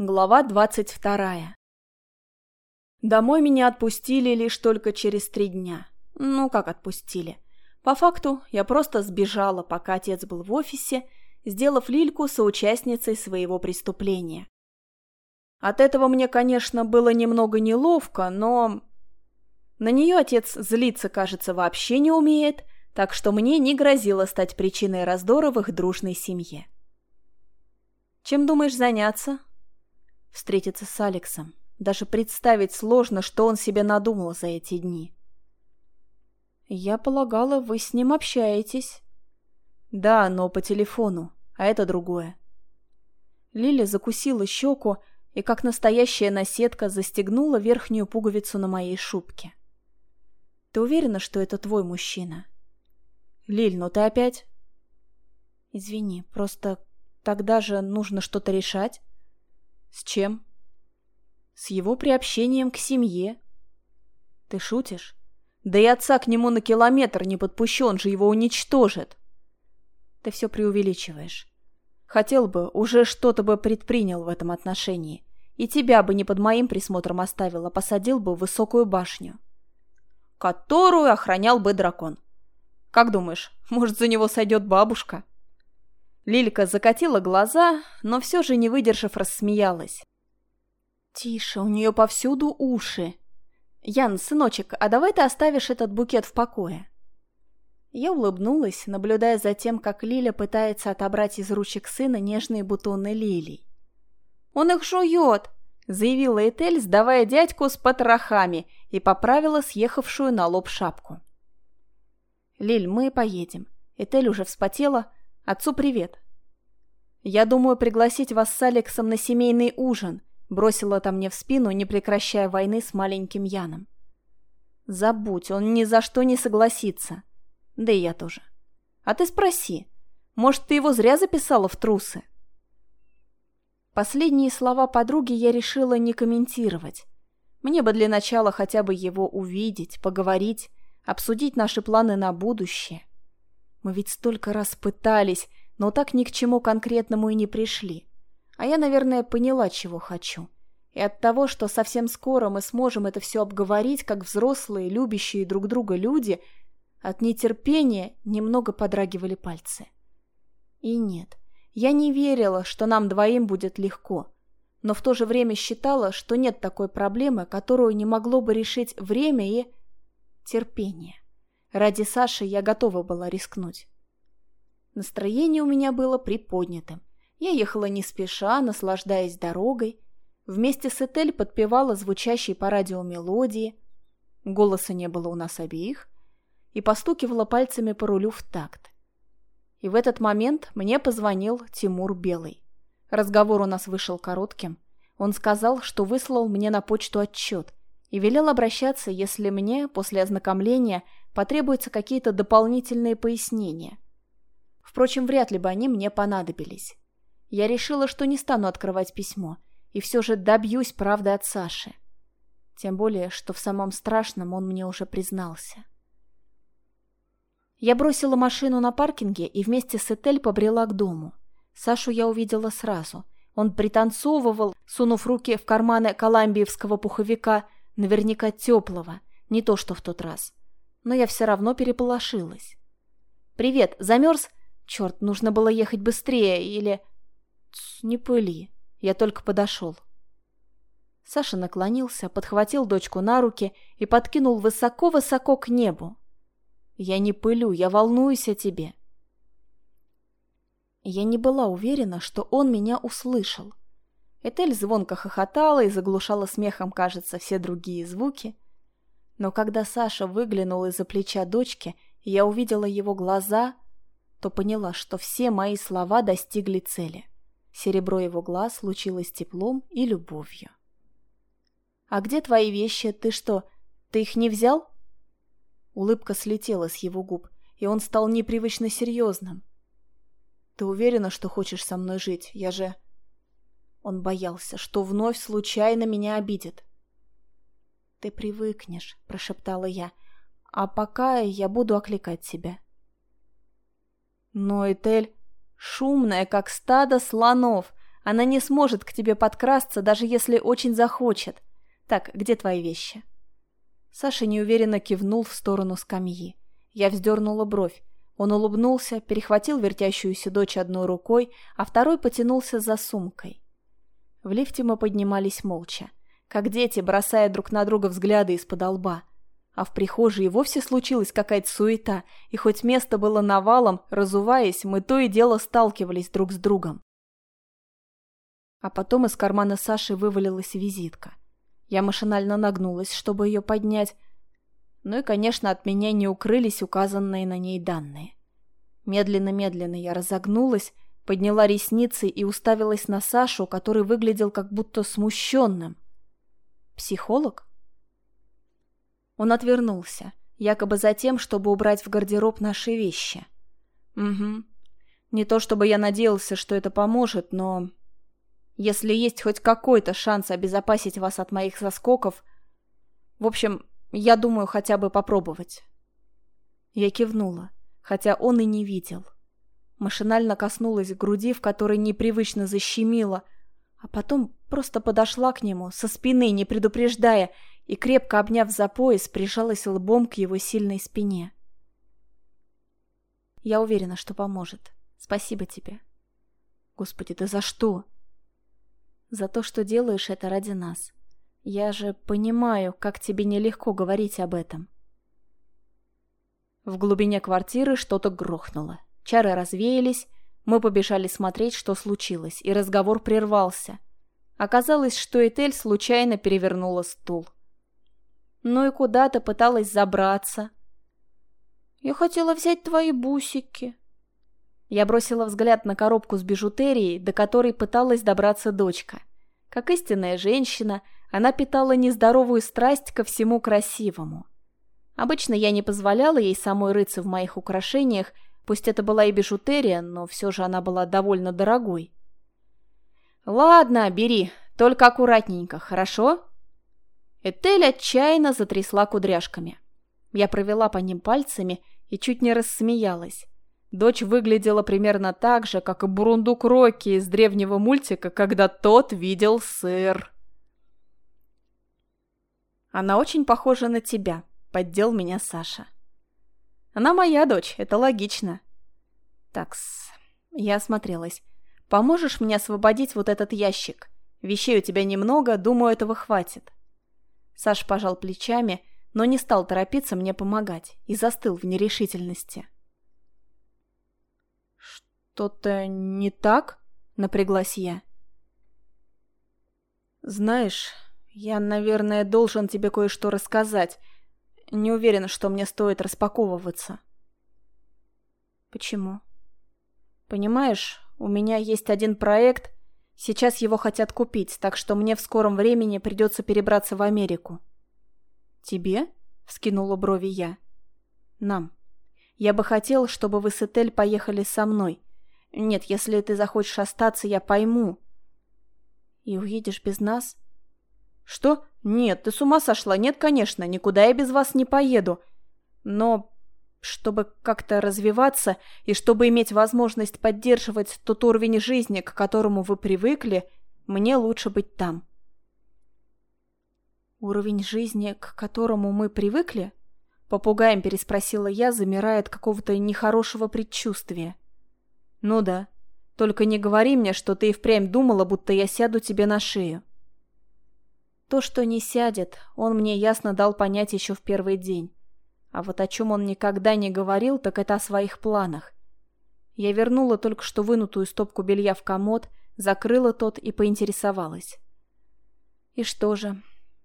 Глава двадцать вторая. Домой меня отпустили лишь только через три дня. Ну, как отпустили? По факту, я просто сбежала, пока отец был в офисе, сделав Лильку соучастницей своего преступления. От этого мне, конечно, было немного неловко, но... На нее отец злиться, кажется, вообще не умеет, так что мне не грозило стать причиной раздора в их дружной семье. «Чем думаешь заняться?» Встретиться с Алексом. Даже представить сложно, что он себе надумал за эти дни. «Я полагала, вы с ним общаетесь». «Да, но по телефону, а это другое». Лиля закусила щеку и, как настоящая наседка, застегнула верхнюю пуговицу на моей шубке. «Ты уверена, что это твой мужчина?» «Лиль, ну ты опять?» «Извини, просто тогда же нужно что-то решать». С чем? С его приобщением к семье. Ты шутишь? Да и отца к нему на километр не подпущу, он же его уничтожит. Ты все преувеличиваешь. Хотел бы, уже что-то бы предпринял в этом отношении. И тебя бы не под моим присмотром оставил, а посадил бы в высокую башню. Которую охранял бы дракон. Как думаешь, может, за него сойдет бабушка? Лилька закатила глаза, но все же, не выдержав, рассмеялась. «Тише, у нее повсюду уши. Ян, сыночек, а давай ты оставишь этот букет в покое?» Я улыбнулась, наблюдая за тем, как Лиля пытается отобрать из ручек сына нежные бутоны лилий. «Он их жует!» — заявила Этель, сдавая дядьку с потрохами, и поправила съехавшую на лоб шапку. «Лиль, мы поедем». Этель уже вспотела, Отцу привет. Я думаю пригласить вас с Алексом на семейный ужин, бросила там мне в спину, не прекращая войны с маленьким Яном. Забудь, он ни за что не согласится. Да и я тоже. А ты спроси, может, ты его зря записала в трусы? Последние слова подруги я решила не комментировать. Мне бы для начала хотя бы его увидеть, поговорить, обсудить наши планы на будущее. Мы ведь столько раз пытались, но так ни к чему конкретному и не пришли. А я, наверное, поняла, чего хочу. И от того, что совсем скоро мы сможем это все обговорить, как взрослые, любящие друг друга люди, от нетерпения немного подрагивали пальцы. И нет, я не верила, что нам двоим будет легко, но в то же время считала, что нет такой проблемы, которую не могло бы решить время и терпение. Ради Саши я готова была рискнуть. Настроение у меня было приподнятым. Я ехала не спеша, наслаждаясь дорогой. Вместе с Этель подпевала звучащей по радио мелодии. Голоса не было у нас обеих. И постукивала пальцами по рулю в такт. И в этот момент мне позвонил Тимур Белый. Разговор у нас вышел коротким. Он сказал, что выслал мне на почту отчет и велел обращаться, если мне, после ознакомления, потребуются какие-то дополнительные пояснения. Впрочем, вряд ли бы они мне понадобились. Я решила, что не стану открывать письмо, и все же добьюсь правды от Саши. Тем более, что в самом страшном он мне уже признался. Я бросила машину на паркинге и вместе с Этель побрела к дому. Сашу я увидела сразу. Он пританцовывал, сунув руки в карманы коламбиевского пуховика, наверняка теплого, не то что в тот раз но я все равно переполошилась. «Привет, замерз? Черт, нужно было ехать быстрее, или...» Тс, «Не пыли, я только подошел». Саша наклонился, подхватил дочку на руки и подкинул высоко-высоко к небу. «Я не пылю, я волнуюсь о тебе». Я не была уверена, что он меня услышал. Этель звонко хохотала и заглушала смехом, кажется, все другие звуки — но когда Саша выглянул из-за плеча дочки, и я увидела его глаза, то поняла, что все мои слова достигли цели. Серебро его глаз лучилось теплом и любовью. «А где твои вещи? Ты что, ты их не взял?» Улыбка слетела с его губ, и он стал непривычно серьезным. «Ты уверена, что хочешь со мной жить? Я же...» Он боялся, что вновь случайно меня обидит. «Ты привыкнешь», — прошептала я. «А пока я буду окликать тебя». Но Этель, шумная, как стадо слонов, Она не сможет к тебе подкрасться, даже если очень захочет. Так, где твои вещи?» Саша неуверенно кивнул в сторону скамьи. Я вздернула бровь. Он улыбнулся, перехватил вертящуюся дочь одной рукой, а второй потянулся за сумкой. В лифте мы поднимались молча, как дети, бросая друг на друга взгляды из-под лба. А в прихожей и вовсе случилась какая-то суета, и хоть место было навалом, разуваясь, мы то и дело сталкивались друг с другом. А потом из кармана Саши вывалилась визитка. Я машинально нагнулась, чтобы ее поднять, ну и, конечно, от меня не укрылись указанные на ней данные. Медленно-медленно я разогнулась, подняла ресницы и уставилась на Сашу, который выглядел как будто смущенным. «Психолог?» Он отвернулся, якобы за тем, чтобы убрать в гардероб наши вещи. «Угу. Не то чтобы я надеялся, что это поможет, но... Если есть хоть какой-то шанс обезопасить вас от моих заскоков... В общем, я думаю, хотя бы попробовать. Я кивнула, хотя он и не видел. Машинально коснулась груди, в которой непривычно защемило, а потом просто подошла к нему, со спины, не предупреждая, и, крепко обняв за пояс, прижалась лбом к его сильной спине. Я уверена, что поможет. Спасибо тебе. Господи, да за что? За то, что делаешь это ради нас. Я же понимаю, как тебе нелегко говорить об этом. В глубине квартиры что-то грохнуло. Чары развеялись, мы побежали смотреть, что случилось, и разговор прервался. Оказалось, что Этель случайно перевернула стул. Ну и куда-то пыталась забраться. «Я хотела взять твои бусики». Я бросила взгляд на коробку с бижутерией, до которой пыталась добраться дочка. Как истинная женщина – она питала нездоровую страсть ко всему красивому. Обычно я не позволяла ей самой рыться в моих украшениях, пусть это была и бижутерия, но все же она была довольно дорогой. «Ладно, бери, только аккуратненько, хорошо?» Этель отчаянно затрясла кудряшками. Я провела по ним пальцами и чуть не рассмеялась. Дочь выглядела примерно так же, как и бурундук Рокки из древнего мультика, когда тот видел сыр. Она очень похожа на тебя, поддел меня Саша. Она моя дочь, это логично. Такс, я осмотрелась. Поможешь мне освободить вот этот ящик? Вещей у тебя немного, думаю, этого хватит. Саш пожал плечами, но не стал торопиться мне помогать и застыл в нерешительности. «Что-то не так?» — напряглась я. «Знаешь, «Я, наверное, должен тебе кое-что рассказать. Не уверен, что мне стоит распаковываться». «Почему?» «Понимаешь, у меня есть один проект. Сейчас его хотят купить, так что мне в скором времени придется перебраться в Америку». «Тебе?» — вскинула брови я. «Нам. Я бы хотел, чтобы вы с Этель поехали со мной. Нет, если ты захочешь остаться, я пойму». «И уедешь без нас?» «Что? Нет, ты с ума сошла? Нет, конечно, никуда я без вас не поеду. Но чтобы как-то развиваться и чтобы иметь возможность поддерживать тот уровень жизни, к которому вы привыкли, мне лучше быть там». «Уровень жизни, к которому мы привыкли?» Попугаем переспросила я, замирая от какого-то нехорошего предчувствия. «Ну да. Только не говори мне, что ты и впрямь думала, будто я сяду тебе на шею. То, что не сядет, он мне ясно дал понять еще в первый день. А вот о чем он никогда не говорил, так это о своих планах. Я вернула только что вынутую стопку белья в комод, закрыла тот и поинтересовалась. «И что же?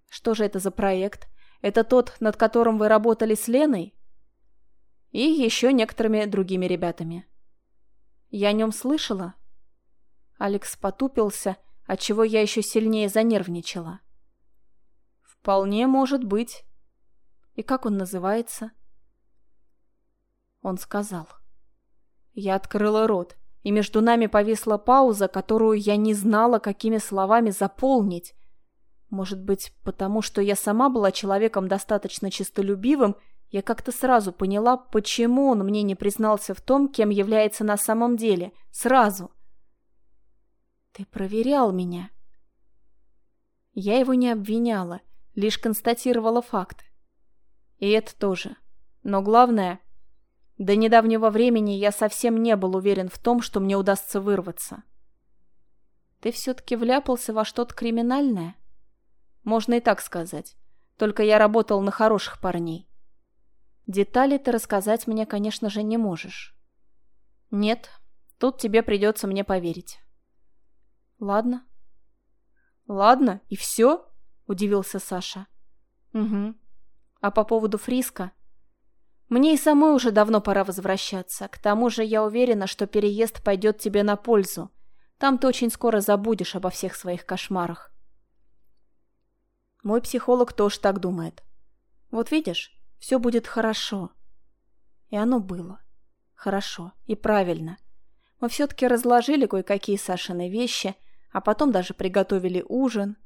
Что же это за проект? Это тот, над которым вы работали с Леной?» «И еще некоторыми другими ребятами». «Я о нем слышала?» Алекс потупился, отчего я еще сильнее занервничала. Вполне может быть. И как он называется? Он сказал. Я открыла рот, и между нами повисла пауза, которую я не знала, какими словами заполнить. Может быть, потому что я сама была человеком достаточно честолюбивым, я как-то сразу поняла, почему он мне не признался в том, кем является на самом деле. Сразу. Ты проверял меня. Я его не обвиняла, лишь констатировала факт. И это тоже. Но главное, до недавнего времени я совсем не был уверен в том, что мне удастся вырваться. Ты все-таки вляпался во что-то криминальное? Можно и так сказать. Только я работал на хороших парней. Детали ты рассказать мне, конечно же, не можешь. Нет, тут тебе придется мне поверить. Ладно. Ладно, и все? Удивился Саша. Угу. А по поводу Фриска? Мне и самой уже давно пора возвращаться. К тому же я уверена, что переезд пойдет тебе на пользу. Там ты очень скоро забудешь обо всех своих кошмарах. Мой психолог тоже так думает. Вот видишь, все будет хорошо. И оно было. Хорошо и правильно. Мы все-таки разложили кое-какие Сашины вещи, а потом даже приготовили ужин.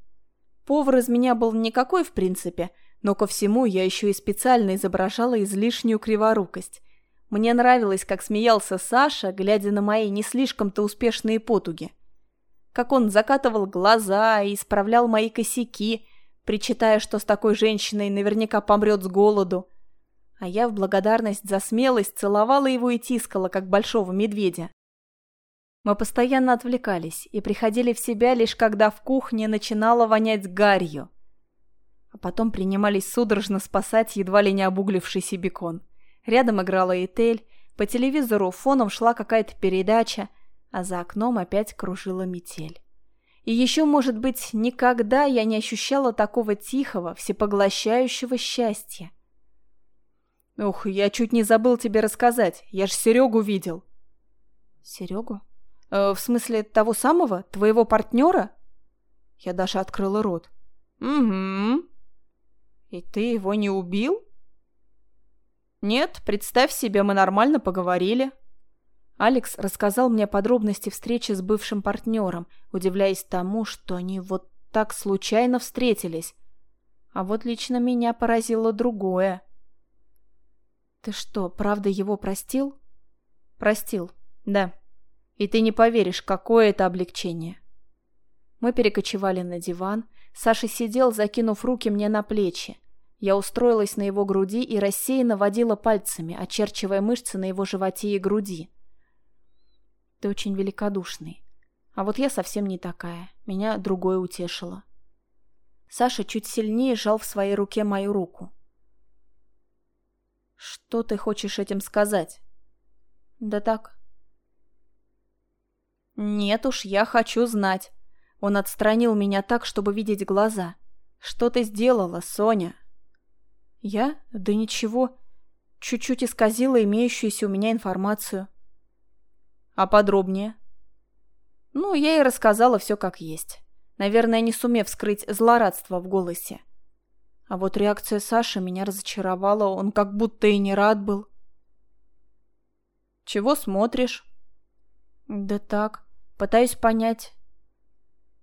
Повар из меня был никакой в принципе, но ко всему я еще и специально изображала излишнюю криворукость. Мне нравилось, как смеялся Саша, глядя на мои не слишком-то успешные потуги. Как он закатывал глаза и исправлял мои косяки, причитая, что с такой женщиной наверняка помрет с голоду. А я в благодарность за смелость целовала его и тискала, как большого медведя. Мы постоянно отвлекались и приходили в себя лишь когда в кухне начинало вонять гарью. А потом принимались судорожно спасать едва ли не обуглившийся бекон. Рядом играла Этель, по телевизору фоном шла какая-то передача, а за окном опять кружила метель. И еще, может быть, никогда я не ощущала такого тихого, всепоглощающего счастья. Ух, я чуть не забыл тебе рассказать, я ж Серегу видел. Серегу? Э, в смысле того самого, твоего партнера? Я даже открыла рот. Угу. И ты его не убил? «Нет, представь себе, мы нормально поговорили». Алекс рассказал мне подробности встречи с бывшим партнером, удивляясь тому, что они вот так случайно встретились. А вот лично меня поразило другое. «Ты что, правда его простил?» «Простил, да. И ты не поверишь, какое это облегчение». Мы перекочевали на диван. Саша сидел, закинув руки мне на плечи. Я устроилась на его груди и рассеянно водила пальцами, очерчивая мышцы на его животе и груди. Ты очень великодушный. А вот я совсем не такая. Меня другое утешило. Саша чуть сильнее сжал в своей руке мою руку. Что ты хочешь этим сказать? Да так. Нет уж, я хочу знать. Он отстранил меня так, чтобы видеть глаза. Что ты сделала, Соня? Я? Да ничего. Чуть-чуть исказила имеющуюся у меня информацию. А подробнее? Ну, я и рассказала все как есть. Наверное, не сумев скрыть злорадство в голосе. А вот реакция Саши меня разочаровала, он как будто и не рад был. «Чего смотришь?» «Да так, пытаюсь понять.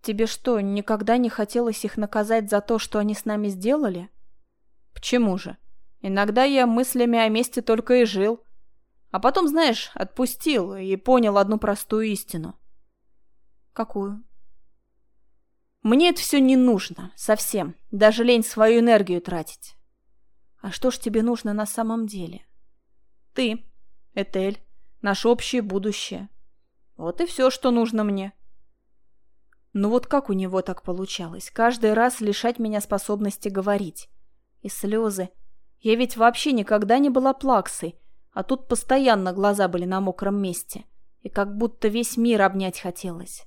Тебе что, никогда не хотелось их наказать за то, что они с нами сделали?» Почему же? Иногда я мыслями о месте только и жил. А потом, знаешь, отпустил и понял одну простую истину. Какую? Мне это все не нужно, совсем. Даже лень свою энергию тратить. А что ж тебе нужно на самом деле? Ты, Этель, наше общее будущее. Вот и все, что нужно мне. Ну вот как у него так получалось? Каждый раз лишать меня способности говорить. И слезы. Я ведь вообще никогда не была плаксой, а тут постоянно глаза были на мокром месте. И как будто весь мир обнять хотелось.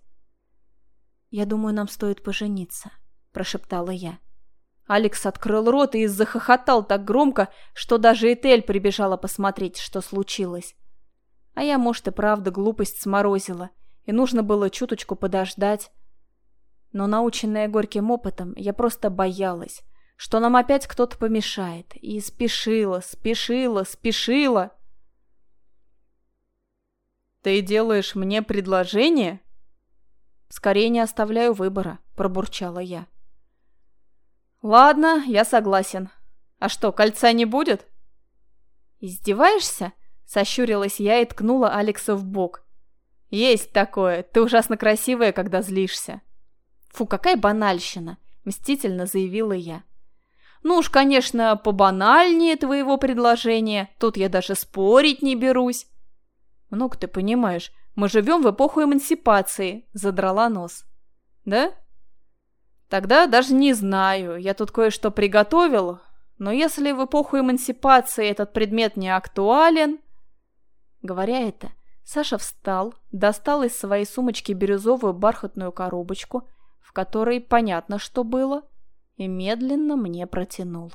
«Я думаю, нам стоит пожениться», — прошептала я. Алекс открыл рот и захохотал так громко, что даже Этель прибежала посмотреть, что случилось. А я, может, и правда глупость сморозила, и нужно было чуточку подождать. Но, наученная горьким опытом, я просто боялась, что нам опять кто-то помешает. И спешила, спешила, спешила. «Ты делаешь мне предложение?» «Скорее не оставляю выбора», — пробурчала я. «Ладно, я согласен. А что, кольца не будет?» «Издеваешься?» — сощурилась я и ткнула Алекса в бок. Есть такое. Ты ужасно красивая, когда злишься. Фу, какая банальщина, мстительно заявила я. Ну уж, конечно, побанальнее твоего предложения. Тут я даже спорить не берусь. Много ты понимаешь. Мы живем в эпоху эмансипации, задрала нос. Да? Тогда даже не знаю. Я тут кое-что приготовил. Но если в эпоху эмансипации этот предмет не актуален... Говоря это, Саша встал, достал из своей сумочки бирюзовую бархатную коробочку, в которой понятно, что было, и медленно мне протянул.